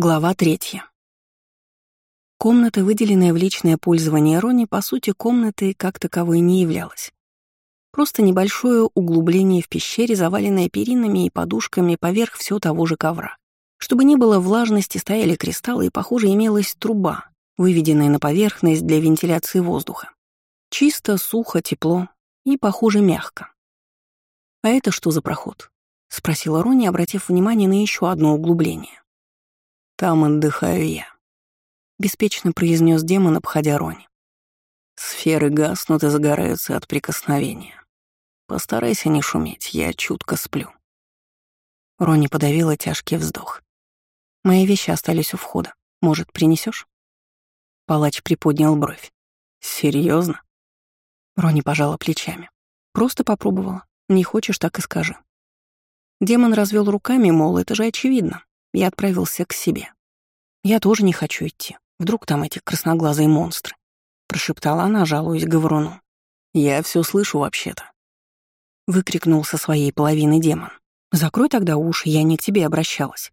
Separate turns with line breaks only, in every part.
Глава третья. Комната, выделенная в личное пользование Рони, по сути, комнатой как таковой не являлась. Просто небольшое углубление в пещере, заваленное перинами и подушками поверх все того же ковра. Чтобы не было влажности, стояли кристаллы, и, похоже, имелась труба, выведенная на поверхность для вентиляции воздуха. Чисто, сухо, тепло и, похоже, мягко. «А это что за проход?» — спросила Рони, обратив внимание на еще одно углубление.
«Там отдыхаю я», — беспечно произнес демон, обходя Рони. «Сферы гаснут и загораются от прикосновения. Постарайся не шуметь, я чутко сплю».
Рони подавила тяжкий вздох. «Мои вещи остались у входа. Может, принесешь? Палач приподнял бровь. Серьезно? Рони пожала плечами. Просто попробовала. Не хочешь, так и скажи. Демон развел руками, мол, это же очевидно. Я отправился к себе. Я тоже не хочу идти. Вдруг там эти красноглазые монстры. Прошептала она, жалуясь Гаврону.
Я все слышу вообще-то.
Выкрикнул со своей половины демон. Закрой тогда уши, я не к тебе обращалась.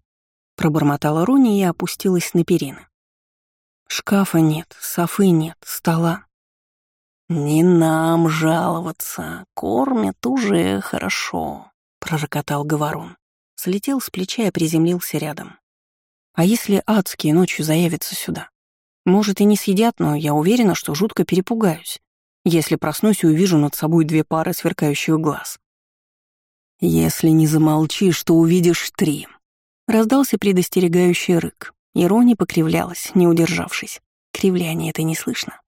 Пробормотала Рони и опустилась на перины. Шкафа нет, софы нет, стола.
«Не нам жаловаться, кормят уже хорошо», — пророкотал Говорун.
Слетел с плеча и приземлился рядом. «А если адские ночью заявятся сюда? Может, и не съедят, но я уверена, что жутко перепугаюсь, если проснусь и увижу над собой две пары сверкающих глаз».
«Если не замолчишь, то увидишь три», — раздался предостерегающий рык. Ирония покривлялась, не удержавшись. Кривляние это не слышно.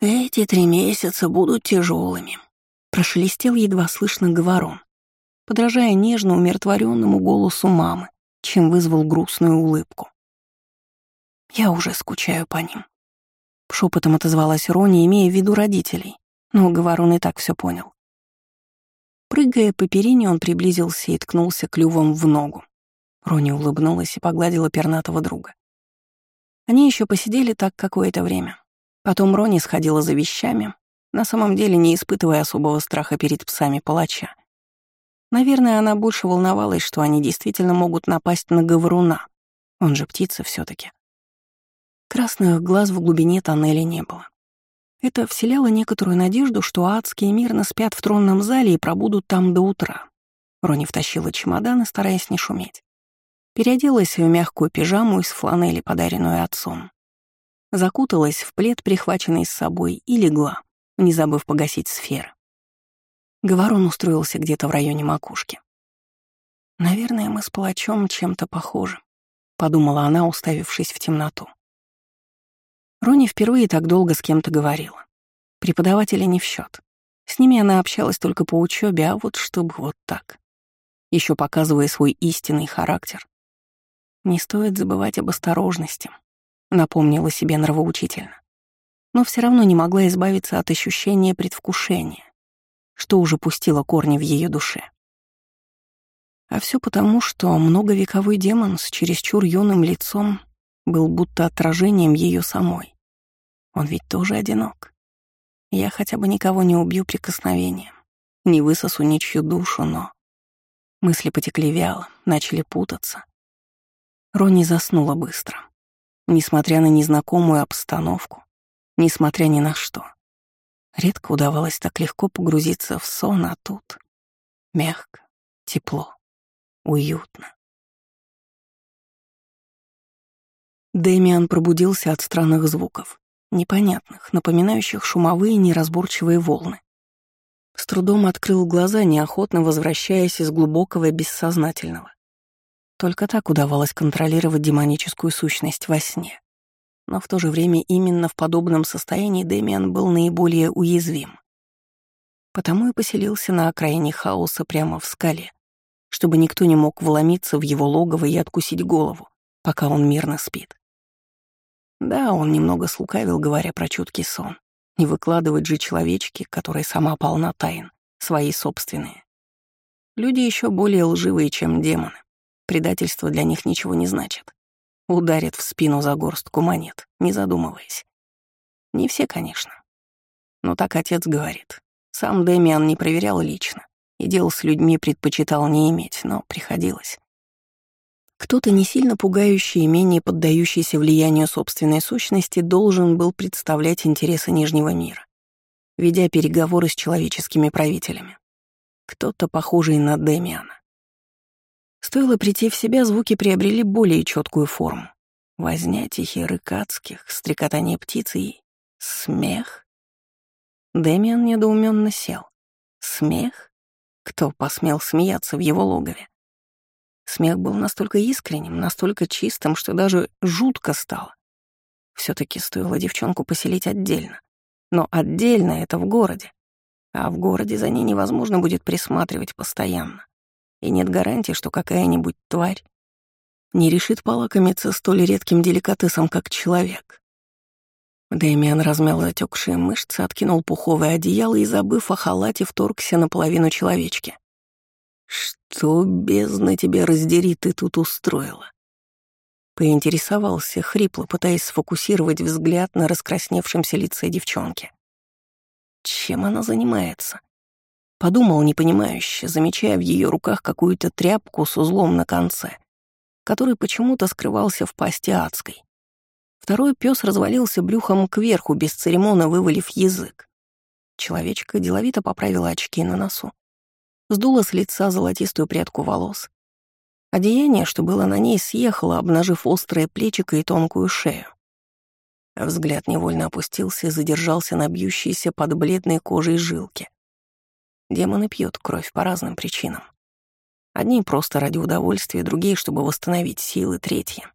«Эти три месяца будут тяжелыми», — прошелестел едва слышно говорон, подражая нежно умиротворенному голосу мамы, чем вызвал грустную улыбку. «Я уже скучаю по ним», — шепотом отозвалась Рони, имея в виду родителей, но говорун и так все понял. Прыгая по перине, он приблизился и ткнулся клювом в ногу. Рони улыбнулась и погладила пернатого друга. Они еще посидели так какое-то время, Потом Рони сходила за вещами, на самом деле не испытывая особого страха перед псами палача. Наверное, она больше волновалась, что они действительно могут напасть на говоруна. Он же птица все таки Красных глаз в глубине тоннеля не было. Это вселяло некоторую надежду, что адские мирно спят в тронном зале и пробудут там до утра. Рони втащила чемодан, стараясь не шуметь. Переоделась в мягкую пижаму из фланели, подаренную отцом закуталась в плед, прихваченный с собой, и легла, не забыв погасить сферы. Говорон устроился где-то в районе макушки. «Наверное, мы с палачом чем-то похожи», — подумала она, уставившись в темноту. Рони впервые так долго с кем-то говорила. Преподаватели не в счет. С ними она общалась только по учебе, а вот чтобы вот так. Еще показывая свой истинный характер. Не стоит забывать об осторожности, напомнила себе нравоучительно. Но все равно не могла избавиться от ощущения предвкушения, что уже пустило корни в ее душе. А все потому, что многовековой демон с чересчур юным лицом был будто отражением ее самой. Он ведь тоже одинок. Я хотя бы никого не убью прикосновением, не высосу ничью душу, но... Мысли потекли вяло, начали путаться. Рони заснула быстро несмотря на незнакомую обстановку, несмотря ни на что. Редко удавалось так легко погрузиться в сон, а тут мягко, тепло, уютно. Дэмиан пробудился от странных звуков, непонятных, напоминающих шумовые неразборчивые волны. С трудом открыл глаза, неохотно возвращаясь из глубокого бессознательного. Только так удавалось контролировать демоническую сущность во сне. Но в то же время именно в подобном состоянии Дэмиан был наиболее уязвим. Потому и поселился на окраине хаоса прямо в скале, чтобы никто не мог вломиться в его логово и откусить голову, пока он мирно спит. Да, он немного слукавил, говоря про чуткий сон. Не выкладывать же человечки, которые сама полна тайн, свои собственные. Люди еще более лживые, чем демоны. Предательство для них ничего не значит. Ударит в спину за горстку монет, не задумываясь. Не все, конечно. Но так отец говорит. Сам Дэмиан не проверял лично, и дел с людьми предпочитал не иметь, но приходилось. Кто-то не сильно пугающий и менее поддающийся влиянию собственной сущности должен был представлять интересы Нижнего мира, ведя переговоры с человеческими правителями. Кто-то похожий на Демиана. Стоило прийти в себя, звуки приобрели более четкую форму. Возня тихий рык адских, стрекотание птицы и смех. Дэмиан недоуменно сел. Смех? Кто посмел смеяться в его логове? Смех был настолько искренним, настолько чистым, что даже жутко стало. все таки стоило девчонку поселить отдельно. Но отдельно это в городе. А в городе за ней невозможно будет присматривать постоянно. И нет гарантии, что какая-нибудь тварь не решит полакомиться столь редким деликатесом, как человек. Дэмиан размял затекшие мышцы, откинул пуховое одеяло и, забыв о халате, вторгся наполовину человечки. «Что, бездна тебе раздери, ты тут устроила?» Поинтересовался хрипло, пытаясь сфокусировать взгляд на раскрасневшемся лице девчонки. Чем она занимается? Подумал непонимающе, замечая в ее руках какую-то тряпку с узлом на конце, который почему-то скрывался в пасти адской. Второй пес развалился брюхом кверху, без церемона вывалив язык. Человечка деловито поправила очки на носу, сдула с лица золотистую прядку волос. Одеяние, что было на ней, съехало, обнажив острое плечико и тонкую шею. Взгляд невольно опустился и задержался на бьющейся под бледной кожей жилке. Демоны пьют кровь по разным причинам. Одни просто ради удовольствия, другие, чтобы восстановить силы, третьи.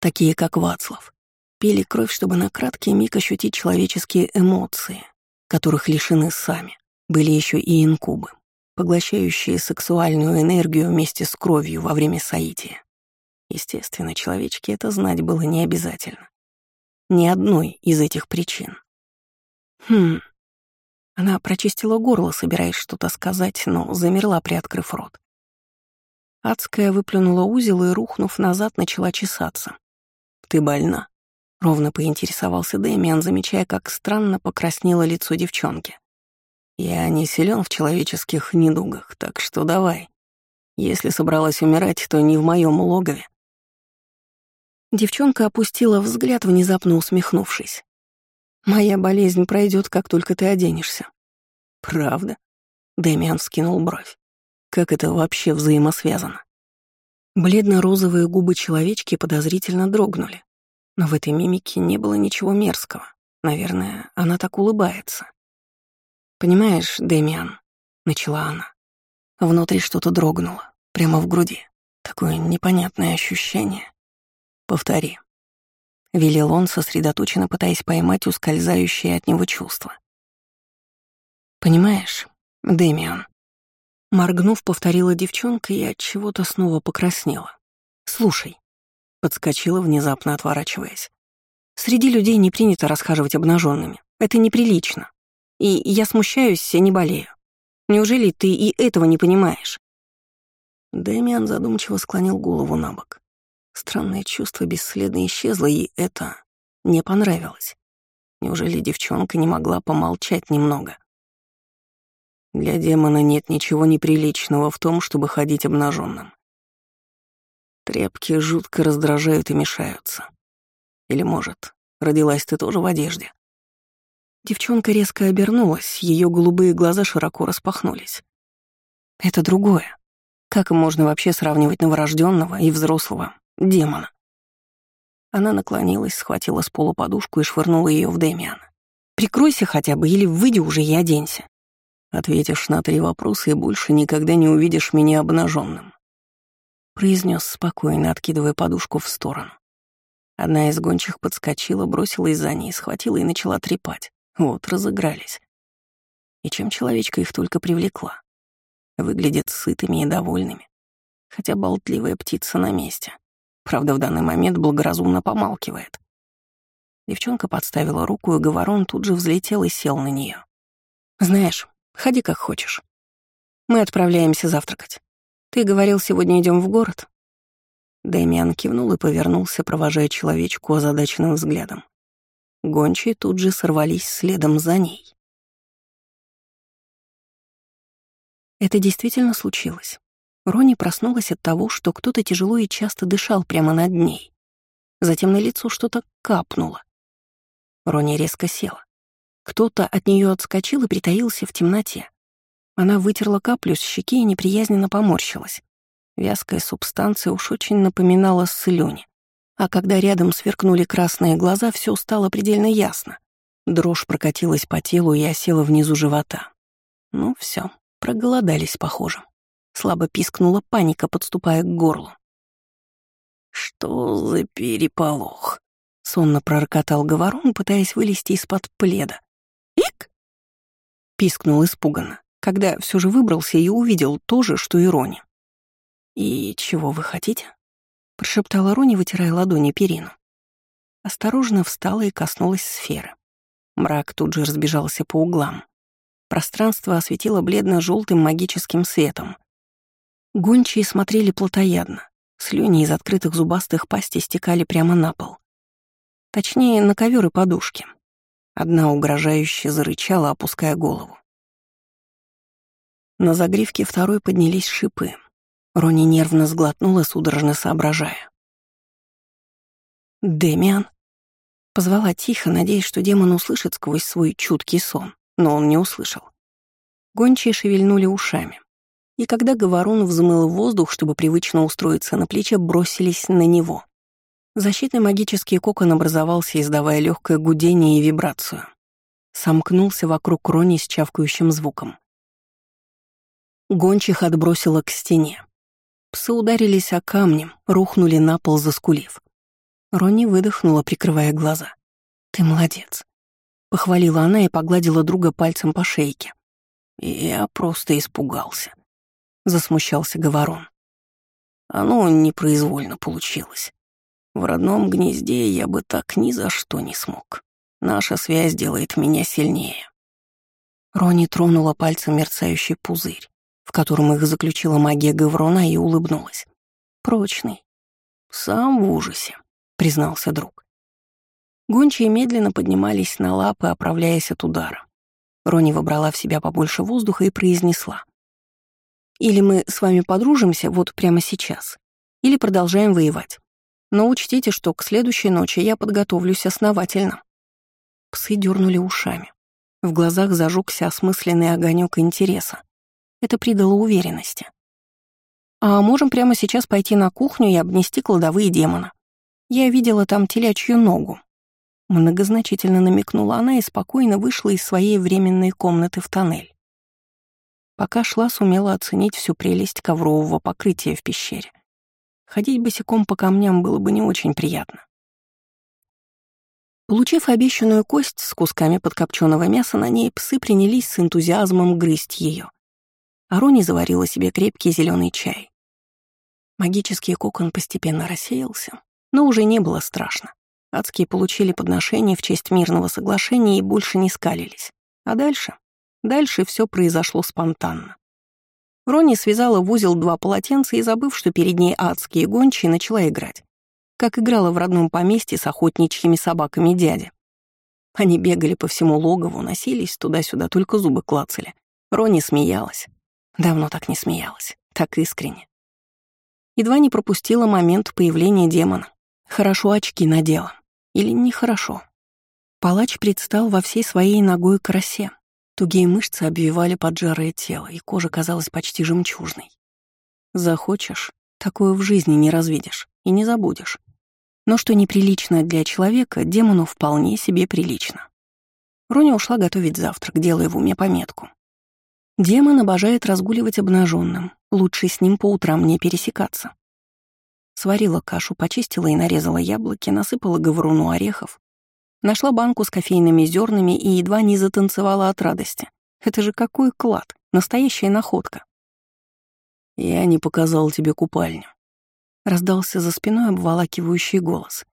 Такие, как Вацлав, пили кровь, чтобы на краткий миг ощутить человеческие эмоции, которых лишены сами. Были еще и инкубы, поглощающие сексуальную энергию вместе с кровью во время соития. Естественно, человечке это знать было не обязательно. Ни одной из этих причин. Хм. Она прочистила горло, собираясь что-то сказать, но замерла, приоткрыв рот. Адская выплюнула узел и, рухнув назад, начала чесаться. «Ты больна?» — ровно поинтересовался Дэмиан, замечая, как странно покраснело лицо девчонки. «Я не силен в человеческих недугах, так что давай. Если собралась умирать, то не в моем логове, Девчонка опустила взгляд, внезапно усмехнувшись. «Моя болезнь пройдет, как только ты оденешься». «Правда?» — Дэмиан вскинул бровь. «Как это вообще взаимосвязано?» Бледно-розовые губы человечки подозрительно дрогнули. Но в этой мимике не было ничего мерзкого. Наверное, она так улыбается. «Понимаешь, Дэмиан», — начала она. Внутри что-то дрогнуло, прямо в груди. Такое непонятное ощущение. «Повтори», — велел он, сосредоточенно пытаясь поймать ускользающее от него чувство. «Понимаешь, Дэмиан», — моргнув, повторила девчонка и от чего-то снова покраснела. «Слушай», — подскочила, внезапно отворачиваясь. «Среди людей не принято расхаживать обнаженными. Это неприлично. И я смущаюсь, а не болею. Неужели ты и этого не понимаешь?» Дэмиан задумчиво склонил голову на бок. Странное чувство бесследно исчезло, и это не понравилось. Неужели девчонка не могла помолчать немного? Для демона нет ничего неприличного в том, чтобы ходить обнаженным. Тряпки жутко раздражают и мешаются. Или, может, родилась ты тоже в одежде? Девчонка резко обернулась, ее голубые глаза широко распахнулись. Это другое. Как можно вообще сравнивать новорожденного и взрослого демона. Она наклонилась, схватила с пола подушку и швырнула ее в Дэмиана. «Прикройся хотя бы или выйди уже и оденься». Ответишь на три вопроса и больше никогда не увидишь меня обнаженным. Произнес спокойно, откидывая подушку в сторону. Одна из гончих подскочила, бросилась за ней, схватила и начала трепать. Вот, разыгрались. И чем человечка их только привлекла. Выглядят сытыми и довольными. Хотя болтливая птица на месте. Правда, в данный момент благоразумно помалкивает. Девчонка подставила руку, и говорон тут же взлетел и сел на нее. «Знаешь, ходи как хочешь. Мы отправляемся завтракать. Ты говорил, сегодня идем в город?» Дэмиан кивнул и повернулся, провожая человечку озадаченным взглядом. Гончие тут же сорвались следом за ней. Это действительно случилось. Рони проснулась от того, что кто-то тяжело и часто дышал прямо над ней. Затем на лицо что-то капнуло. Рони резко села. Кто-то от нее отскочил и притаился в темноте. Она вытерла каплю с щеки и неприязненно поморщилась. Вязкая субстанция уж очень напоминала слюни. А когда рядом сверкнули красные глаза, все стало предельно ясно. Дрожь прокатилась по телу и осела внизу живота. Ну все, проголодались, похоже. Слабо пискнула паника, подступая к горлу.
«Что за переполох?»
— сонно пророкотал говорун, пытаясь вылезти из-под пледа. «Ик!» — пискнул испуганно, когда все же выбрался и увидел то же, что и Рони. «И чего вы хотите?» — прошептала Рони, вытирая ладони перину. Осторожно встала и коснулась сферы. Мрак тут же разбежался по углам. Пространство осветило бледно желтым магическим светом. Гончие смотрели плотоядно. Слюни из открытых зубастых пастей стекали прямо на пол. Точнее, на ковер и подушки. Одна угрожающе зарычала, опуская голову. На загривке второй поднялись шипы. Рони нервно сглотнула, судорожно соображая. «Демиан?» Позвала тихо, надеясь, что демон услышит сквозь свой чуткий сон, но он не услышал. Гончие шевельнули ушами. И когда говорун взмыл воздух, чтобы привычно устроиться на плече, бросились на него. Защитный магический кокон образовался, издавая легкое гудение и вибрацию. Сомкнулся вокруг Рони с чавкающим звуком. Гончих отбросило к стене. Псы ударились о камни, рухнули на пол, заскулив. Ронни выдохнула, прикрывая глаза. «Ты молодец», — похвалила она и погладила друга пальцем по шейке.
«Я просто испугался», — засмущался Говорон. «Оно непроизвольно получилось. В родном гнезде я бы так ни за что не смог. Наша связь делает меня сильнее».
Рони тронула пальцем мерцающий пузырь, в котором их заключила магия Гаврона и улыбнулась. Прочный.
Сам в ужасе признался друг.
Гончие медленно поднимались на лапы, оправляясь от удара. Рони выбрала в себя побольше воздуха и произнесла. «Или мы с вами подружимся вот прямо сейчас, или продолжаем воевать. Но учтите, что к следующей ночи я подготовлюсь основательно». Псы дернули ушами. В глазах зажегся осмысленный огонек интереса. Это придало уверенности. «А можем прямо сейчас пойти на кухню и обнести кладовые демона», я видела там телячью ногу. Многозначительно намекнула она и спокойно вышла из своей временной комнаты в тоннель. Пока шла, сумела оценить всю прелесть коврового покрытия в пещере. Ходить босиком по камням было бы не очень приятно. Получив обещанную кость с кусками подкопченного мяса, на ней псы принялись с энтузиазмом грызть ее. Арони заварила себе крепкий зеленый чай. Магический кокон постепенно рассеялся, но уже не было страшно. Адские получили подношение в честь мирного соглашения и больше не скалились. А дальше? Дальше все произошло спонтанно. Рони связала в узел два полотенца и, забыв, что перед ней адские гончие, начала играть. Как играла в родном поместье с охотничьими собаками дяди. Они бегали по всему логову, носились туда-сюда, только зубы клацали. Рони смеялась. Давно так не смеялась, так искренне. Едва не пропустила момент появления демона. Хорошо очки надела. Или нехорошо. Палач предстал во всей своей ногой красе. Тугие мышцы обвивали поджарое тело, и кожа казалась почти жемчужной. Захочешь, такое в жизни не развидишь и не забудешь. Но что неприлично для человека, демону вполне себе прилично. Роня ушла готовить завтрак, делая в уме пометку. Демон обожает разгуливать обнаженным, лучше с ним по утрам не пересекаться. Сварила кашу, почистила и нарезала яблоки, насыпала говоруну орехов. Нашла банку с кофейными зернами и едва не затанцевала от радости. Это же какой клад, настоящая находка.
«Я не показал тебе купальню», —
раздался за спиной обволакивающий голос.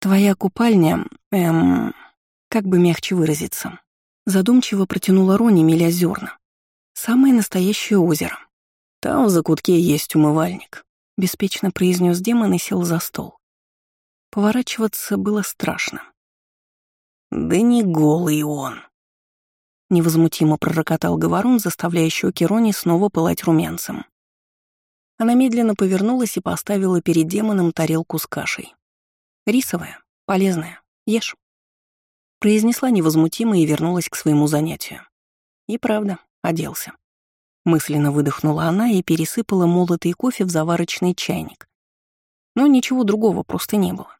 «Твоя купальня, эм, как бы мягче выразиться». Задумчиво протянула Рони, миля зерна. «Самое настоящее озеро.
Там в закутке есть умывальник.
— беспечно произнес демон и сел за стол. Поворачиваться было страшно.
«Да не голый он!»
Невозмутимо пророкотал говорун, заставляя щеки Рони снова пылать румянцем. Она медленно повернулась и поставила перед демоном тарелку с кашей. «Рисовая, полезная, ешь». Произнесла невозмутимо и вернулась к своему занятию. И правда, оделся. Мысленно выдохнула она и пересыпала молотый кофе в заварочный чайник. Но ничего другого просто не было.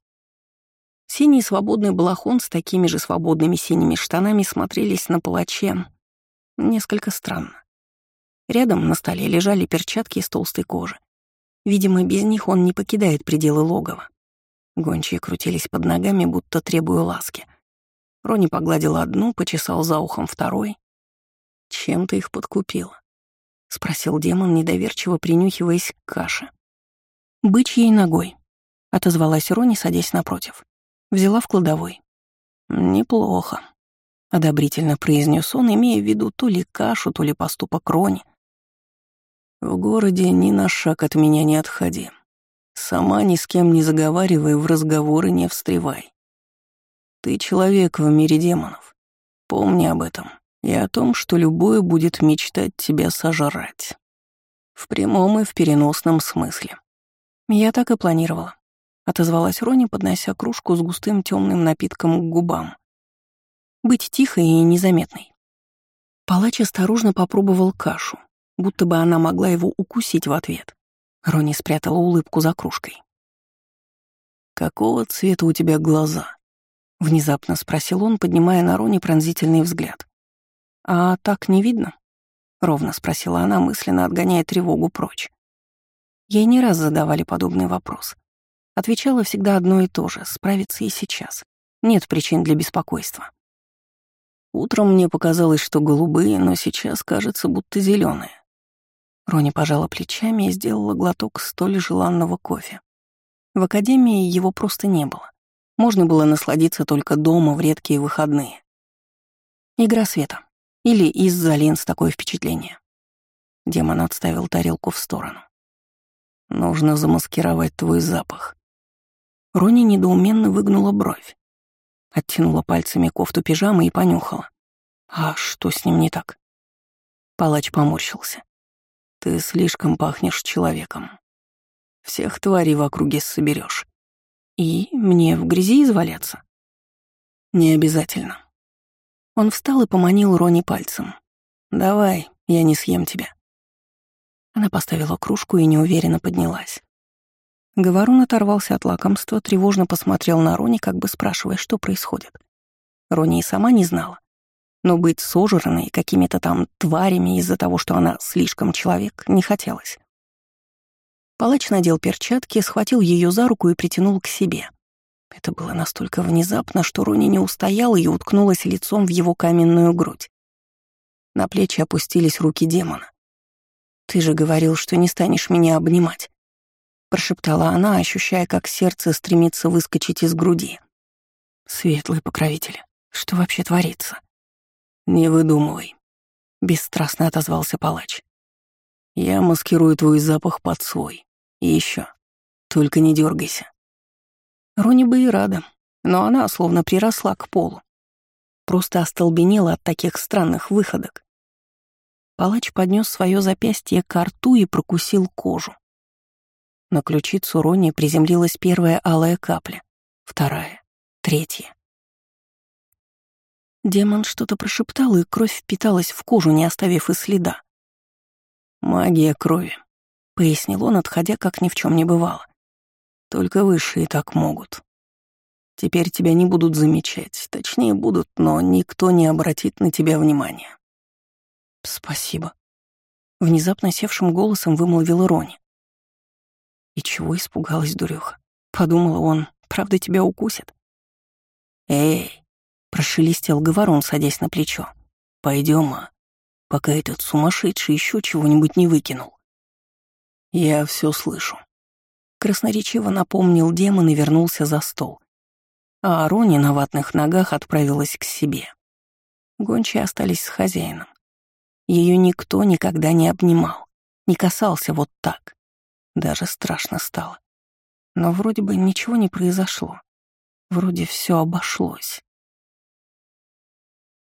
Синий свободный балахон с такими же свободными синими штанами смотрелись на палаче несколько странно. Рядом на столе лежали перчатки из толстой кожи. Видимо, без них он не покидает пределы логова. Гончие крутились под ногами, будто требуя ласки. Рони погладила одну, почесал за ухом второй. «Чем ты их подкупила?» — спросил демон, недоверчиво принюхиваясь к каше. «Бычьей ногой», — отозвалась Рони, садясь напротив. Взяла в кладовой. «Неплохо», — одобрительно произнес он, имея в виду то ли кашу, то ли поступок Рони. В городе ни на шаг от меня не отходи. Сама ни с кем не заговаривай, в разговоры не встревай. Ты человек в мире демонов. Помни об этом и о том, что любое будет мечтать тебя сожрать. В прямом и в переносном смысле. Я так и планировала. Отозвалась Рони, поднося кружку с густым темным напитком к губам. Быть тихой и незаметной. Палач осторожно попробовал кашу, будто бы она могла его укусить в ответ. Рони спрятала улыбку за кружкой. «Какого цвета у тебя глаза?» — внезапно спросил он, поднимая на Рони пронзительный взгляд. «А так не видно?» — ровно спросила она, мысленно отгоняя тревогу прочь. Ей не раз задавали подобный вопрос. Отвечала всегда одно и то же — справиться и сейчас. Нет причин для беспокойства. Утром мне показалось, что голубые, но сейчас кажется, будто зеленые. Рони пожала плечами и сделала глоток столь желанного кофе. В академии его просто не было. Можно было насладиться только дома в редкие выходные. Игра света. Или из-за линз такое впечатление. Демон отставил тарелку в сторону. Нужно замаскировать твой запах. Рони недоуменно выгнула бровь. Оттянула пальцами кофту пижамы и понюхала. А что с ним не так? Палач поморщился. Ты слишком пахнешь человеком. Всех тварей в округе соберешь. И мне в грязи изваляться? Не обязательно. Он встал и поманил Рони пальцем. «Давай, я не съем тебя». Она поставила кружку и неуверенно поднялась. Говорун оторвался от лакомства, тревожно посмотрел на Рони, как бы спрашивая, что происходит. Рони и сама не знала, но быть сожранной какими-то там тварями из-за того, что она слишком человек, не хотелось. Палач надел перчатки, схватил ее за руку и притянул к себе. Это было настолько внезапно, что Рони не устояла и уткнулась лицом в его каменную грудь. На плечи опустились руки демона. «Ты же говорил, что не станешь меня обнимать», — прошептала она, ощущая, как сердце стремится выскочить из груди. «Светлый покровитель, что вообще творится?» «Не выдумывай», — бесстрастно отозвался палач. «Я маскирую твой запах под свой. И еще, только не дергайся». Рони бы и рада, но она словно приросла к полу. Просто остолбенела от таких странных выходок. Палач поднес свое запястье к рту и прокусил кожу. На ключицу Рони приземлилась первая алая капля, вторая, третья. Демон что-то прошептал, и кровь впиталась в кожу, не оставив и следа. «Магия крови», — пояснил он, отходя, как ни в чем не бывало. «Только высшие так могут. Теперь тебя не будут замечать, точнее будут, но никто не обратит на тебя внимания». «Спасибо», — внезапно севшим голосом вымолвила Рони. И чего испугалась дурёха? Подумала он, правда тебя укусят? «Эй!» Прошелестел говорон, садясь на плечо. Пойдем, а, пока этот сумасшедший еще чего-нибудь не выкинул. Я все слышу. Красноречиво напомнил демон и вернулся за стол. А Арони на ватных ногах отправилась к себе. Гончие остались с хозяином. Ее никто никогда не обнимал, не касался вот так. Даже страшно стало. Но вроде бы ничего не произошло. Вроде все обошлось.